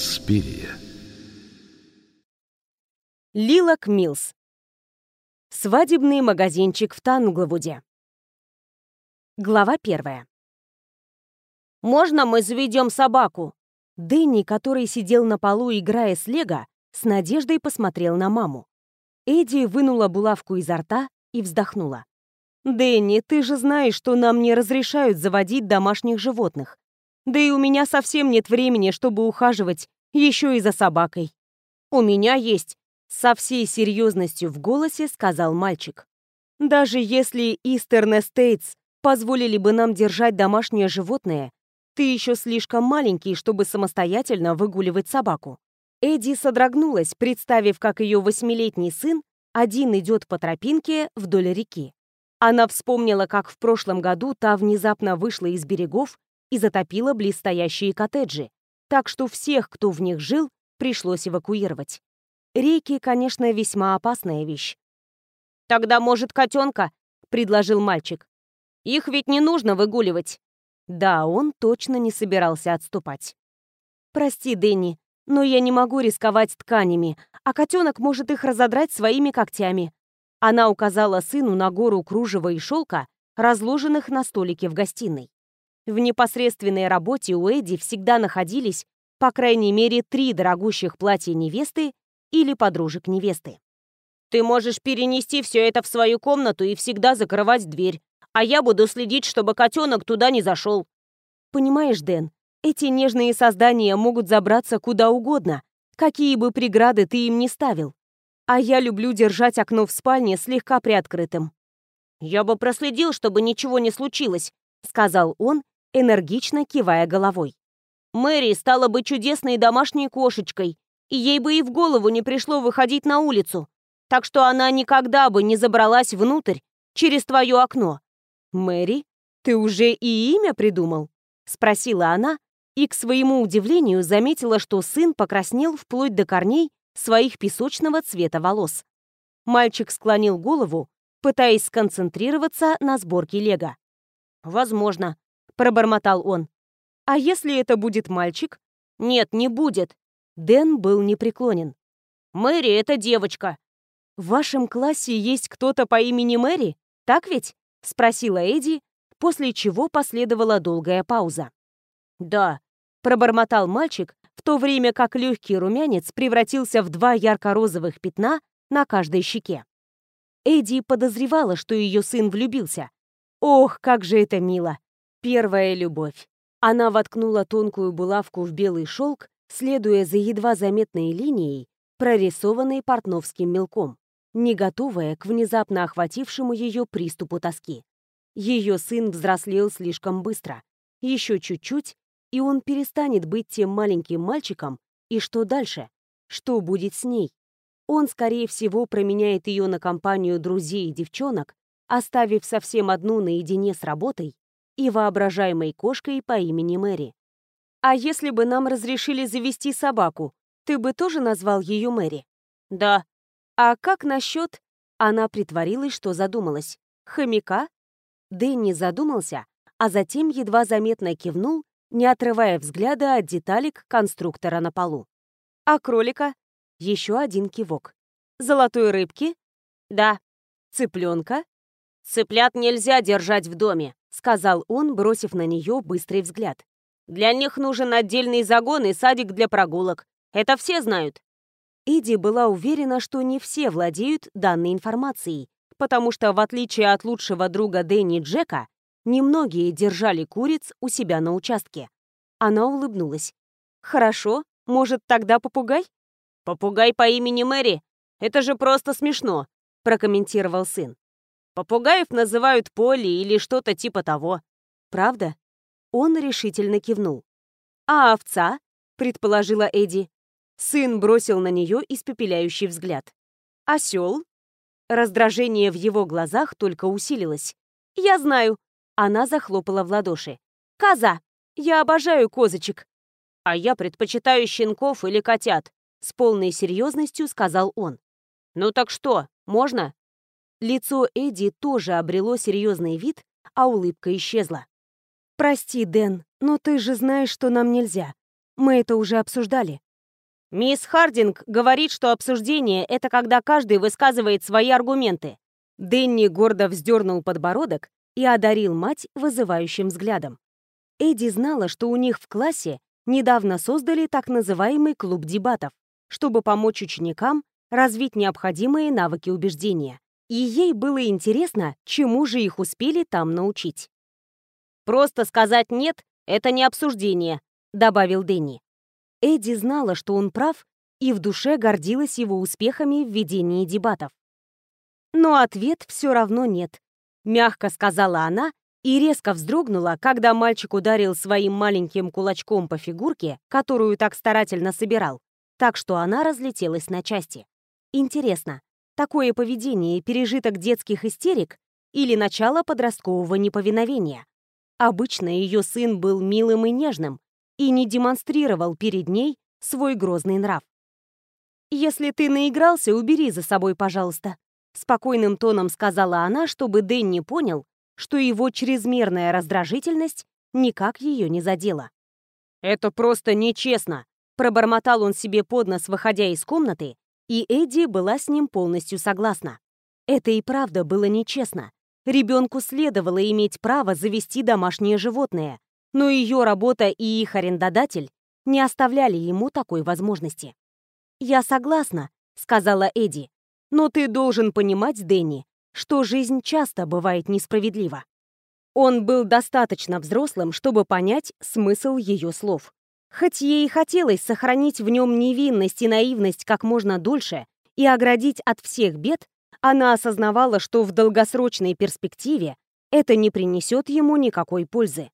Инспирия. Лилак Милс. Свадебный магазинчик в Танглвуде. Глава первая. «Можно мы заведем собаку?» Дэнни, который сидел на полу, играя с Лего, с надеждой посмотрел на маму. Эдди вынула булавку изо рта и вздохнула. «Дэнни, ты же знаешь, что нам не разрешают заводить домашних животных. Да и у меня совсем нет времени, чтобы ухаживать еще и за собакой. У меня есть со всей серьезностью в голосе сказал мальчик. «Даже если Eastern Estates позволили бы нам держать домашнее животное, ты еще слишком маленький, чтобы самостоятельно выгуливать собаку». Эдди содрогнулась, представив, как ее восьмилетний сын один идет по тропинке вдоль реки. Она вспомнила, как в прошлом году та внезапно вышла из берегов и затопила близстоящие коттеджи, так что всех, кто в них жил, пришлось эвакуировать. Реки, конечно, весьма опасная вещь. «Тогда, может, котенка?» — предложил мальчик. «Их ведь не нужно выгуливать». Да, он точно не собирался отступать. «Прости, Дэнни, но я не могу рисковать тканями, а котенок может их разодрать своими когтями». Она указала сыну на гору кружева и шелка, разложенных на столике в гостиной. В непосредственной работе у Эдди всегда находились, по крайней мере, три дорогущих платья невесты или подружек невесты. Ты можешь перенести все это в свою комнату и всегда закрывать дверь, а я буду следить, чтобы котенок туда не зашел. Понимаешь, Дэн, эти нежные создания могут забраться куда угодно, какие бы преграды ты им не ставил. А я люблю держать окно в спальне слегка приоткрытым. «Я бы проследил, чтобы ничего не случилось», — сказал он, энергично кивая головой. «Мэри стала бы чудесной домашней кошечкой, и ей бы и в голову не пришло выходить на улицу, так что она никогда бы не забралась внутрь через твое окно. «Мэри, ты уже и имя придумал?» — спросила она, и, к своему удивлению, заметила, что сын покраснел вплоть до корней своих песочного цвета волос. Мальчик склонил голову, пытаясь сконцентрироваться на сборке лего. «Возможно», — пробормотал он. «А если это будет мальчик?» «Нет, не будет. Дэн был непреклонен. «Мэри — это девочка». «В вашем классе есть кто-то по имени Мэри, так ведь?» — спросила Эдди, после чего последовала долгая пауза. «Да», — пробормотал мальчик, в то время как легкий румянец превратился в два ярко-розовых пятна на каждой щеке. Эдди подозревала, что ее сын влюбился. Ох, как же это мило! Первая любовь. Она воткнула тонкую булавку в белый шелк следуя за едва заметной линией, прорисованной портновским мелком, не готовая к внезапно охватившему ее приступу тоски. Ее сын взрослел слишком быстро. Еще чуть-чуть, и он перестанет быть тем маленьким мальчиком, и что дальше? Что будет с ней? Он, скорее всего, променяет ее на компанию друзей и девчонок, оставив совсем одну наедине с работой и воображаемой кошкой по имени Мэри. «А если бы нам разрешили завести собаку, ты бы тоже назвал ее Мэри?» «Да». «А как насчет...» Она притворилась, что задумалась. «Хомяка?» Дэнни задумался, а затем едва заметно кивнул, не отрывая взгляда от деталек конструктора на полу. «А кролика?» Еще один кивок. «Золотой рыбки?» «Да». «Цыпленка?» «Цыплят нельзя держать в доме», — сказал он, бросив на нее быстрый взгляд. Для них нужен отдельный загон и садик для прогулок. Это все знают». Иди была уверена, что не все владеют данной информацией, потому что, в отличие от лучшего друга Дэнни Джека, немногие держали куриц у себя на участке. Она улыбнулась. «Хорошо, может, тогда попугай?» «Попугай по имени Мэри? Это же просто смешно», — прокомментировал сын. «Попугаев называют Полли или что-то типа того». «Правда?» Он решительно кивнул. «А овца?» — предположила Эдди. Сын бросил на нее испепеляющий взгляд. «Осел?» Раздражение в его глазах только усилилось. «Я знаю!» Она захлопала в ладоши. «Коза! Я обожаю козочек!» «А я предпочитаю щенков или котят», — с полной серьезностью сказал он. «Ну так что, можно?» Лицо Эдди тоже обрело серьезный вид, а улыбка исчезла. «Прости, Дэн, но ты же знаешь, что нам нельзя. Мы это уже обсуждали». Мисс Хардинг говорит, что обсуждение — это когда каждый высказывает свои аргументы. Дэнни гордо вздернул подбородок и одарил мать вызывающим взглядом. Эдди знала, что у них в классе недавно создали так называемый клуб дебатов, чтобы помочь ученикам развить необходимые навыки убеждения. И ей было интересно, чему же их успели там научить. «Просто сказать «нет» — это не обсуждение», — добавил Дэнни. Эдди знала, что он прав, и в душе гордилась его успехами в ведении дебатов. Но ответ все равно нет. Мягко сказала она и резко вздрогнула, когда мальчик ударил своим маленьким кулачком по фигурке, которую так старательно собирал, так что она разлетелась на части. Интересно, такое поведение пережиток детских истерик или начало подросткового неповиновения? Обычно ее сын был милым и нежным, и не демонстрировал перед ней свой грозный нрав. «Если ты наигрался, убери за собой, пожалуйста», — спокойным тоном сказала она, чтобы Дэнни понял, что его чрезмерная раздражительность никак ее не задела. «Это просто нечестно», — пробормотал он себе под нос, выходя из комнаты, и Эдди была с ним полностью согласна. Это и правда было нечестно. Ребенку следовало иметь право завести домашнее животное, но ее работа и их арендодатель не оставляли ему такой возможности. «Я согласна», — сказала Эдди, «но ты должен понимать, Дэнни, что жизнь часто бывает несправедлива». Он был достаточно взрослым, чтобы понять смысл ее слов. Хоть ей и хотелось сохранить в нем невинность и наивность как можно дольше и оградить от всех бед, она осознавала, что в долгосрочной перспективе это не принесет ему никакой пользы.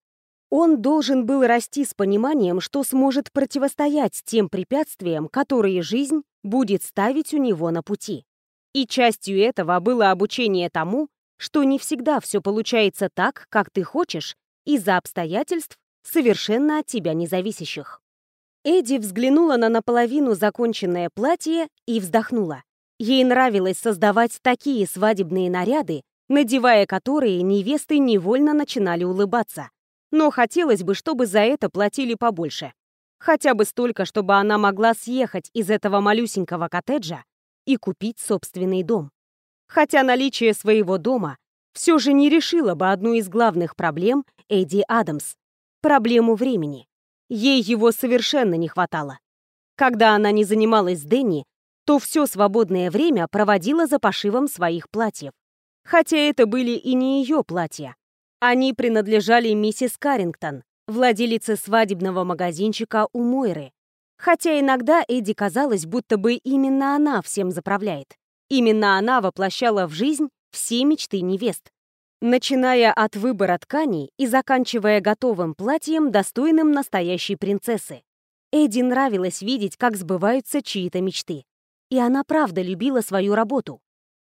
Он должен был расти с пониманием, что сможет противостоять тем препятствиям, которые жизнь будет ставить у него на пути. И частью этого было обучение тому, что не всегда все получается так, как ты хочешь, из-за обстоятельств, совершенно от тебя независящих. Эдди взглянула на наполовину законченное платье и вздохнула. Ей нравилось создавать такие свадебные наряды, надевая которые невесты невольно начинали улыбаться но хотелось бы, чтобы за это платили побольше. Хотя бы столько, чтобы она могла съехать из этого малюсенького коттеджа и купить собственный дом. Хотя наличие своего дома все же не решило бы одну из главных проблем Эдди Адамс — проблему времени. Ей его совершенно не хватало. Когда она не занималась Дэнни, то все свободное время проводила за пошивом своих платьев. Хотя это были и не ее платья, они принадлежали миссис Каррингтон, владелице свадебного магазинчика у Мойры. Хотя иногда Эдди казалось, будто бы именно она всем заправляет. Именно она воплощала в жизнь все мечты невест. Начиная от выбора тканей и заканчивая готовым платьем, достойным настоящей принцессы. Эдди нравилось видеть, как сбываются чьи-то мечты. И она правда любила свою работу.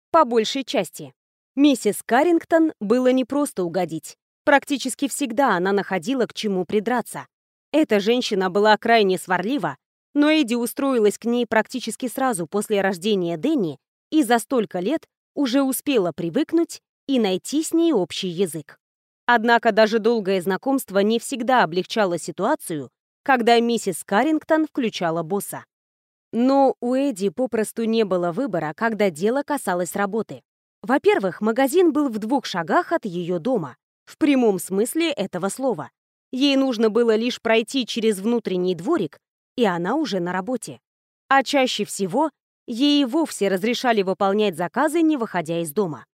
По большей части. Миссис Каррингтон было не просто угодить. Практически всегда она находила к чему придраться. Эта женщина была крайне сварлива, но Эдди устроилась к ней практически сразу после рождения Дэнни и за столько лет уже успела привыкнуть и найти с ней общий язык. Однако даже долгое знакомство не всегда облегчало ситуацию, когда миссис Каррингтон включала босса. Но у Эдди попросту не было выбора, когда дело касалось работы. Во-первых, магазин был в двух шагах от ее дома, в прямом смысле этого слова. Ей нужно было лишь пройти через внутренний дворик, и она уже на работе. А чаще всего ей вовсе разрешали выполнять заказы, не выходя из дома.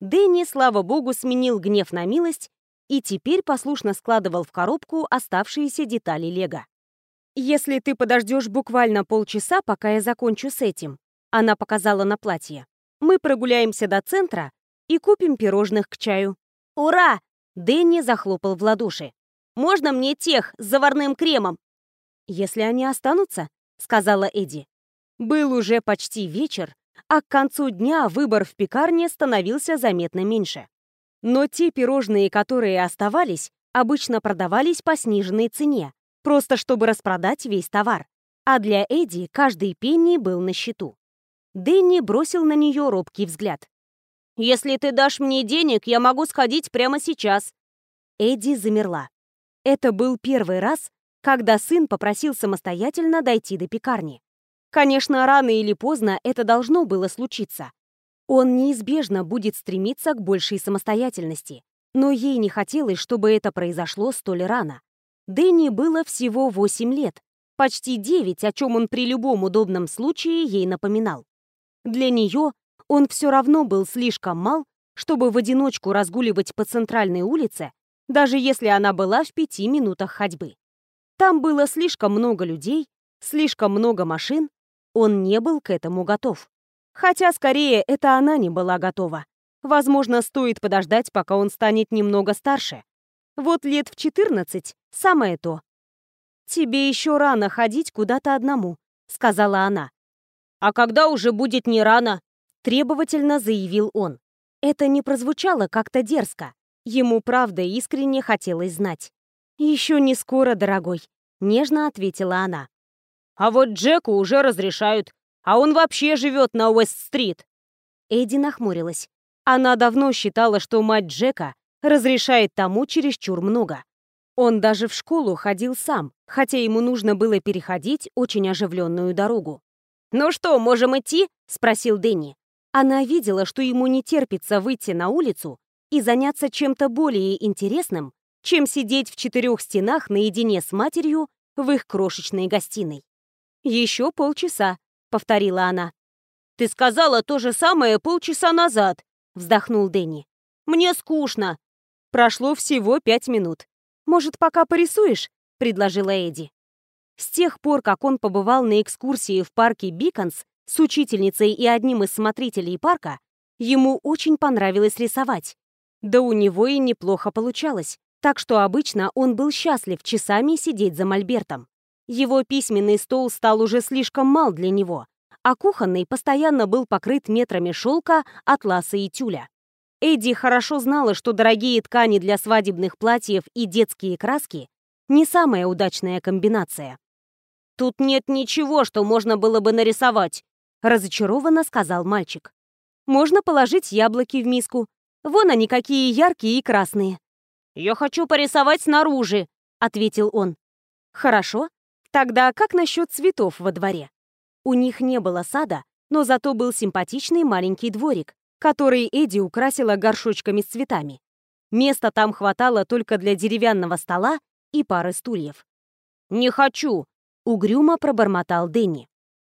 Дэнни, слава богу, сменил гнев на милость и теперь послушно складывал в коробку оставшиеся детали Лего. «Если ты подождешь буквально полчаса, пока я закончу с этим», она показала на платье, мы прогуляемся до центра и купим пирожных к чаю. Ура! Дэнни захлопал в ладоши. Можно мне тех с заварным кремом? Если они останутся, сказала Эдди. Был уже почти вечер, а к концу дня выбор в пекарне становился заметно меньше. Но те пирожные, которые оставались, обычно продавались по сниженной цене, просто чтобы распродать весь товар. А для Эдди каждый пенни был на счету. Дэнни бросил на нее робкий взгляд. «Если ты дашь мне денег, я могу сходить прямо сейчас». Эдди замерла. Это был первый раз, когда сын попросил самостоятельно дойти до пекарни. Конечно, рано или поздно это должно было случиться. Он неизбежно будет стремиться к большей самостоятельности, но ей не хотелось, чтобы это произошло столь рано. Дэнни было всего 8 лет, почти 9, о чем он при любом удобном случае ей напоминал. Для нее он все равно был слишком мал, чтобы в одиночку разгуливать по центральной улице, даже если она была в пяти минутах ходьбы. Там было слишком много людей, слишком много машин, он не был к этому готов. Хотя, скорее, это она не была готова. Возможно, стоит подождать, пока он станет немного старше. Вот лет в 14 — самое то. «Тебе еще рано ходить куда-то одному», — сказала она. «А когда уже будет не рано?» — требовательно заявил он. Это не прозвучало как-то дерзко. Ему, правда, искренне хотелось знать. «Еще не скоро, дорогой», — нежно ответила она. А вот Джеку уже разрешают, а он вообще живет на Уэст-стрит. Эдди нахмурилась. Она давно считала, что мать Джека разрешает тому чересчур много. Он даже в школу ходил сам, хотя ему нужно было переходить очень оживленную дорогу. «Ну что, можем идти?» — спросил Дэнни. Она видела, что ему не терпится выйти на улицу и заняться чем-то более интересным, чем сидеть в четырех стенах наедине с матерью в их крошечной гостиной. «Еще полчаса», — повторила она. «Ты сказала то же самое полчаса назад», — вздохнул Дэнни. «Мне скучно». Прошло всего пять минут. «Может, пока порисуешь?» — предложила Эдди. С тех пор, как он побывал на экскурсии в парке Биконс с учительницей и одним из смотрителей парка, ему очень понравилось рисовать. Да у него и неплохо получалось, так что обычно он был счастлив часами сидеть за мольбертом. Его письменный стол стал уже слишком мал для него, а кухонный постоянно был покрыт метрами шелка, атласа и тюля. Эдди хорошо знала, что дорогие ткани для свадебных платьев и детские краски — не самая удачная комбинация. «Тут нет ничего, что можно было бы нарисовать», — разочарованно сказал мальчик. «Можно положить яблоки в миску. Вон они какие яркие и красные». «Я хочу порисовать снаружи», — ответил он. «Хорошо. Тогда как насчет цветов во дворе? У них не было сада, но зато был симпатичный маленький дворик, который Эдди украсила горшочками с цветами. Места там хватало только для деревянного стола и пары стульев. «Не хочу!» — угрюмо пробормотал Дэнни.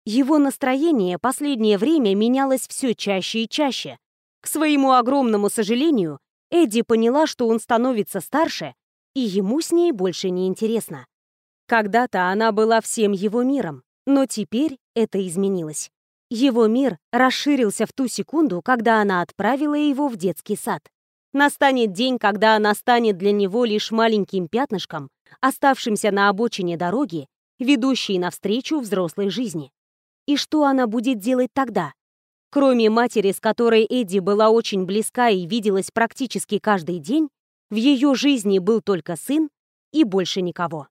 Его настроение последнее время менялось все чаще и чаще. К своему огромному сожалению, Эдди поняла, что он становится старше, и ему с ней больше не интересно. Когда-то она была всем его миром, но теперь это изменилось. Его мир расширился в ту секунду, когда она отправила его в детский сад. Настанет день, когда она станет для него лишь маленьким пятнышком, оставшимся на обочине дороги, ведущей навстречу взрослой жизни. И что она будет делать тогда? Кроме матери, с которой Эдди была очень близка и виделась практически каждый день, в ее жизни был только сын и больше никого.